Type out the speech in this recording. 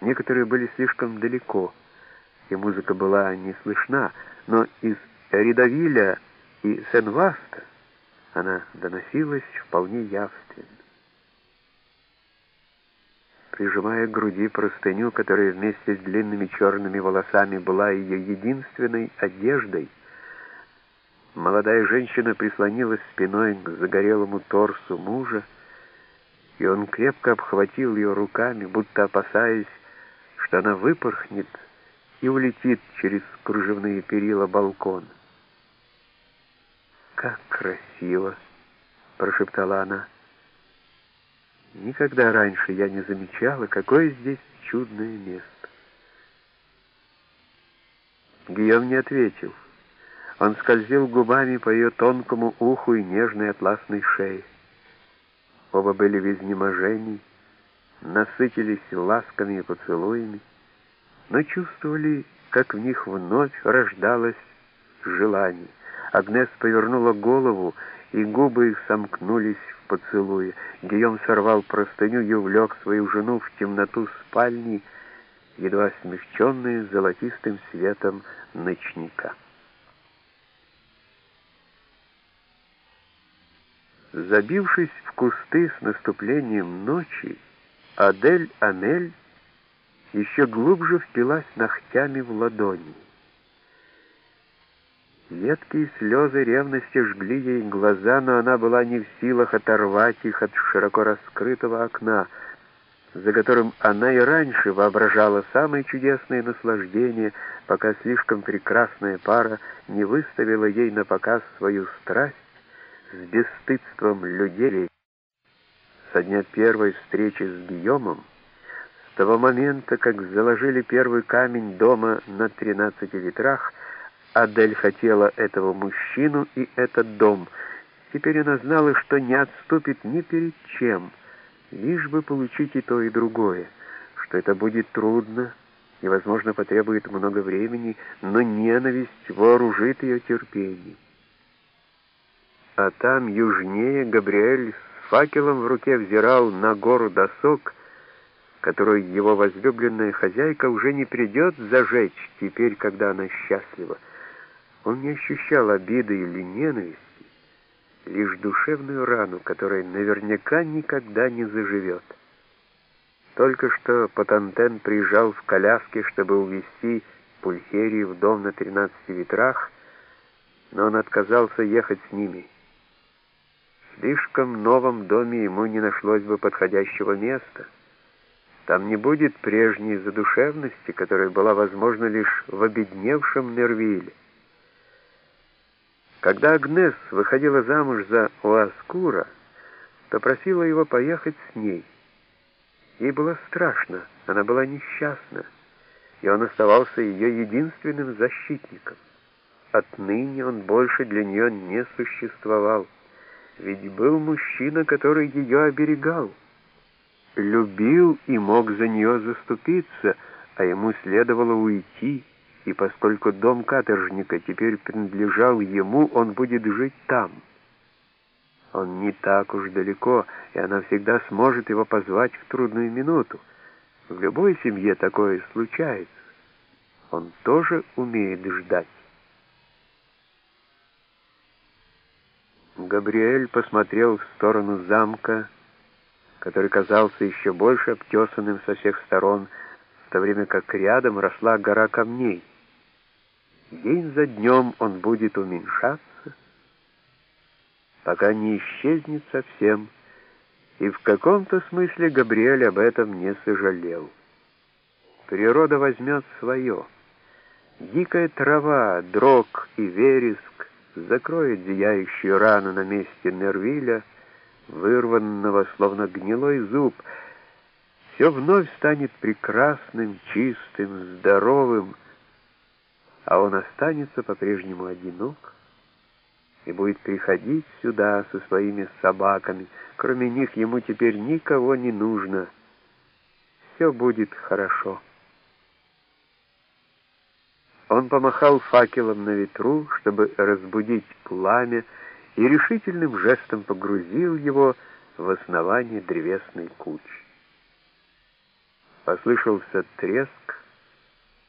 Некоторые были слишком далеко, и музыка была не слышна, но из Ридовиля и Сен-Васта она доносилась вполне явственно. Прижимая к груди простыню, которая вместе с длинными черными волосами была ее единственной одеждой, молодая женщина прислонилась спиной к загорелому торсу мужа, и он крепко обхватил ее руками, будто опасаясь, что она выпорхнет и улетит через кружевные перила балкона. «Как красиво!» — прошептала она. «Никогда раньше я не замечала, какое здесь чудное место». Гийом не ответил. Он скользил губами по ее тонкому уху и нежной атласной шее. Оба были в изнеможении, насытились ласками и поцелуями, но чувствовали, как в них вновь рождалось желание. Агнес повернула голову, и губы их сомкнулись в поцелуе. Гийом сорвал простыню и увлек свою жену в темноту спальни, едва смягченную золотистым светом ночника. Забившись в кусты с наступлением ночи, Адель Амель еще глубже впилась ногтями в ладони. Едкие слезы ревности жгли ей глаза, но она была не в силах оторвать их от широко раскрытого окна, за которым она и раньше воображала самые чудесные наслаждения, пока слишком прекрасная пара не выставила ей на показ свою страсть с бесстыдством людей. Со дня первой встречи с Гийомом, с того момента, как заложили первый камень дома на тринадцати ветрах, Адель хотела этого мужчину и этот дом. Теперь она знала, что не отступит ни перед чем, лишь бы получить и то, и другое, что это будет трудно и, возможно, потребует много времени, но ненависть вооружит ее терпение. А там, южнее, Габриэль факелом в руке взирал на гору досок, которую его возлюбленная хозяйка уже не придет зажечь теперь, когда она счастлива. Он не ощущал обиды или ненависти, лишь душевную рану, которая наверняка никогда не заживет. Только что Патантен приезжал в коляске, чтобы увезти Пульхерии в дом на тринадцати ветрах, но он отказался ехать с ними. Слишком новом доме ему не нашлось бы подходящего места. Там не будет прежней задушевности, которая была возможна лишь в обедневшем Нервиле. Когда Агнес выходила замуж за Уаскура, то просила его поехать с ней. Ей было страшно, она была несчастна, и он оставался ее единственным защитником. Отныне он больше для нее не существовал, ведь был мужчина, который ее оберегал, любил и мог за нее заступиться, а ему следовало уйти, и поскольку дом каторжника теперь принадлежал ему, он будет жить там. Он не так уж далеко, и она всегда сможет его позвать в трудную минуту. В любой семье такое случается. Он тоже умеет ждать. Габриэль посмотрел в сторону замка, который казался еще больше обтесанным со всех сторон, в то время как рядом росла гора камней. День за днем он будет уменьшаться, пока не исчезнет совсем, и в каком-то смысле Габриэль об этом не сожалел. Природа возьмет свое. Дикая трава, дрог и вереск закроет зияющую рану на месте Нервиля, вырванного словно гнилой зуб. Все вновь станет прекрасным, чистым, здоровым, а он останется по-прежнему одинок и будет приходить сюда со своими собаками. Кроме них ему теперь никого не нужно. Все будет хорошо. Он помахал факелом на ветру, чтобы разбудить пламя, и решительным жестом погрузил его в основание древесной кучи. Послышался треск,